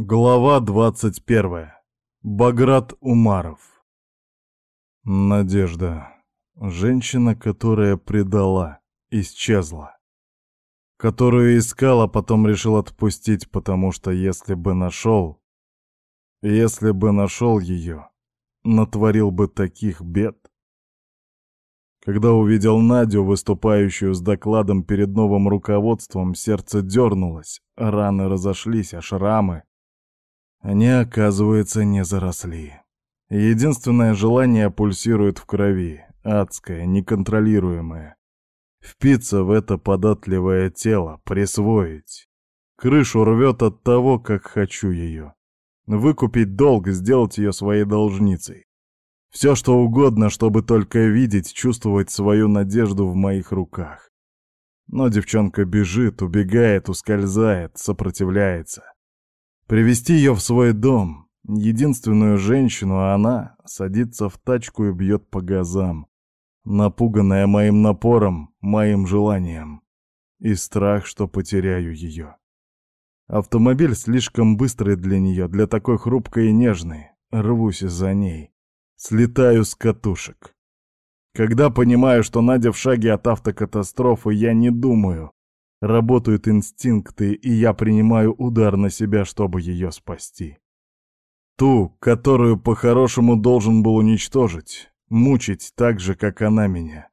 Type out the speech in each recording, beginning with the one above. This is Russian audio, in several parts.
Глава 21. Баграт Умаров. Надежда. Женщина, которая предала, исчезла. Которую искал, а потом решил отпустить, потому что если бы нашел... Если бы нашел ее, натворил бы таких бед. Когда увидел Надю, выступающую с докладом перед новым руководством, сердце дернулось, раны разошлись, а шрамы они, оказывается, не заросли. Единственное желание пульсирует в крови, адское, неконтролируемое. Впиться в это податливое тело, присвоить. Крышу рвет от того, как хочу ее. Выкупить долг, сделать ее своей должницей. Все, что угодно, чтобы только видеть, чувствовать свою надежду в моих руках. Но девчонка бежит, убегает, ускользает, сопротивляется. Привести ее в свой дом, единственную женщину, а она садится в тачку и бьет по газам, напуганная моим напором, моим желанием. И страх, что потеряю ее. Автомобиль слишком быстрый для нее, для такой хрупкой и нежной. Рвусь за ней. Слетаю с катушек. Когда понимаю, что Надя в шаге от автокатастрофы, я не думаю, Работают инстинкты, и я принимаю удар на себя, чтобы ее спасти. Ту, которую по-хорошему должен был уничтожить, мучить так же, как она меня.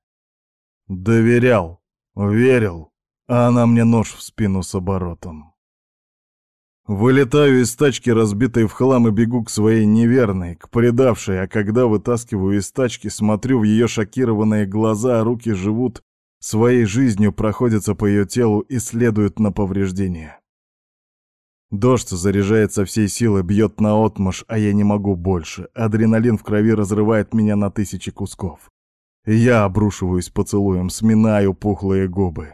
Доверял, верил, а она мне нож в спину с оборотом. Вылетаю из тачки, разбитой в хлам, и бегу к своей неверной, к предавшей, а когда вытаскиваю из тачки, смотрю в ее шокированные глаза, а руки живут своей жизнью проходятся по ее телу и следуют на повреждения. Дождь заряжает со всей силы, бьет на отмаш, а я не могу больше. Адреналин в крови разрывает меня на тысячи кусков. Я обрушиваюсь поцелуем, сминаю пухлые губы.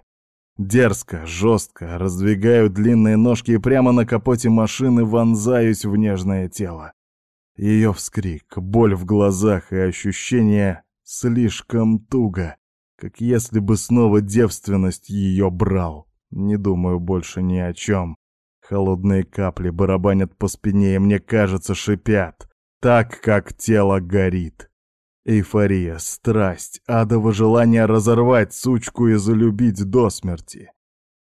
Дерзко, жестко, раздвигаю длинные ножки и прямо на капоте машины вонзаюсь в нежное тело. Ее вскрик, боль в глазах и ощущение слишком туго как если бы снова девственность ее брал. Не думаю больше ни о чем. Холодные капли барабанят по спине, и мне кажется, шипят, так как тело горит. Эйфория, страсть, адово желание разорвать сучку и залюбить до смерти.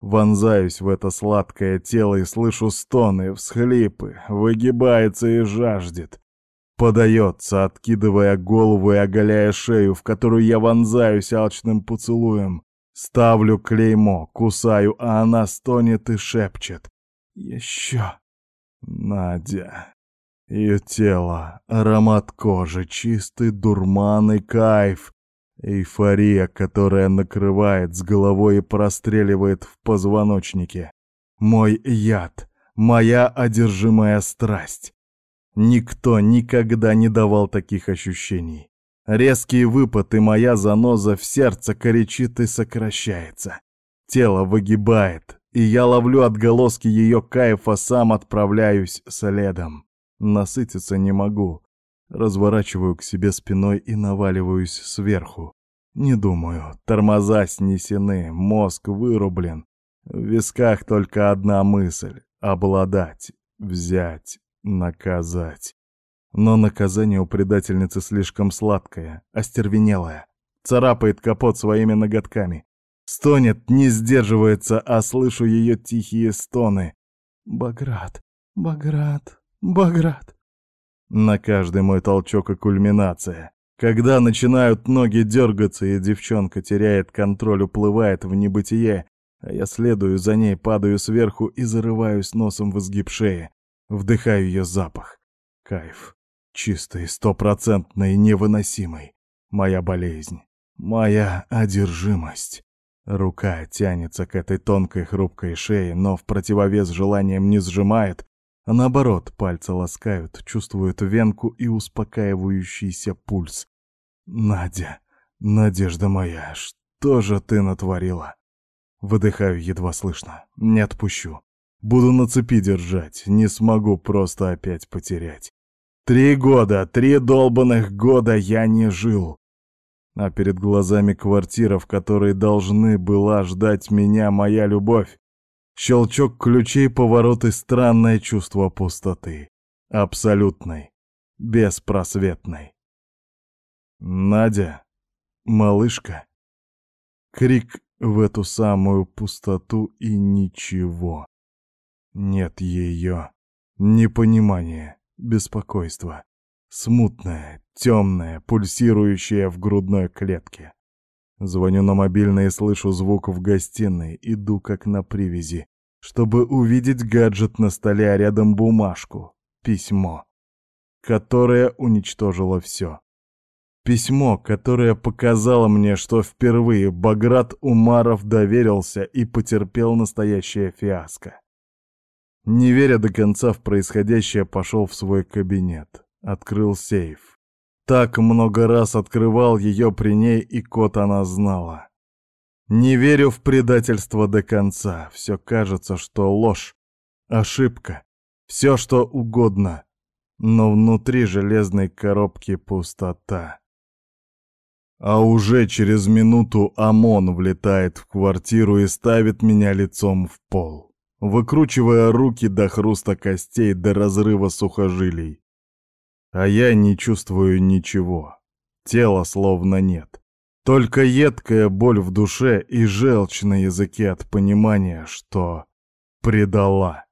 Вонзаюсь в это сладкое тело и слышу стоны, всхлипы, выгибается и жаждет. Подается, откидывая голову и оголяя шею, в которую я вонзаюсь алчным поцелуем. Ставлю клеймо, кусаю, а она стонет и шепчет. «Еще!» Надя. Ее тело, аромат кожи, чистый дурман и кайф. Эйфория, которая накрывает с головой и простреливает в позвоночнике. Мой яд, моя одержимая страсть. Никто никогда не давал таких ощущений. Резкий выпад, и моя заноза в сердце коричит и сокращается. Тело выгибает, и я ловлю отголоски ее кайфа, сам отправляюсь следом. Насытиться не могу. Разворачиваю к себе спиной и наваливаюсь сверху. Не думаю, тормоза снесены, мозг вырублен. В висках только одна мысль — обладать, взять, Наказать. Но наказание у предательницы слишком сладкое, остервенелое. Царапает капот своими ноготками. Стонет, не сдерживается, а слышу ее тихие стоны. «Баграт, Баграт, Баграт». На каждый мой толчок и кульминация. Когда начинают ноги дергаться, и девчонка теряет контроль, уплывает в небытие, а я следую за ней, падаю сверху и зарываюсь носом в изгиб шеи. Вдыхаю ее запах. Кайф. Чистый, стопроцентный, невыносимый. Моя болезнь. Моя одержимость. Рука тянется к этой тонкой хрупкой шее, но в противовес желаниям не сжимает, а наоборот, пальцы ласкают, чувствуют венку и успокаивающийся пульс. «Надя, надежда моя, что же ты натворила?» Выдыхаю едва слышно. «Не отпущу. Буду на цепи держать, не смогу просто опять потерять. Три года, три долбанных года я не жил. А перед глазами квартира, в которой должны была ждать меня моя любовь. Щелчок ключей, поворот и странное чувство пустоты. Абсолютной, беспросветной. Надя, малышка. Крик в эту самую пустоту и ничего. Нет ее. Непонимание, беспокойство. Смутное, темное, пульсирующее в грудной клетке. Звоню на мобильный и слышу звук в гостиной, иду как на привязи, чтобы увидеть гаджет на столе, а рядом бумажку, письмо, которое уничтожило все. Письмо, которое показало мне, что впервые Баграт Умаров доверился и потерпел настоящее фиаско. Не веря до конца в происходящее, пошел в свой кабинет, открыл сейф. Так много раз открывал ее при ней, и кот она знала. Не верю в предательство до конца. Все кажется, что ложь, ошибка, все что угодно. Но внутри железной коробки пустота. А уже через минуту ОМОН влетает в квартиру и ставит меня лицом в пол, выкручивая руки до хруста костей, до разрыва сухожилий. А я не чувствую ничего. Тела словно нет. Только едкая боль в душе и желчь на языке от понимания, что предала.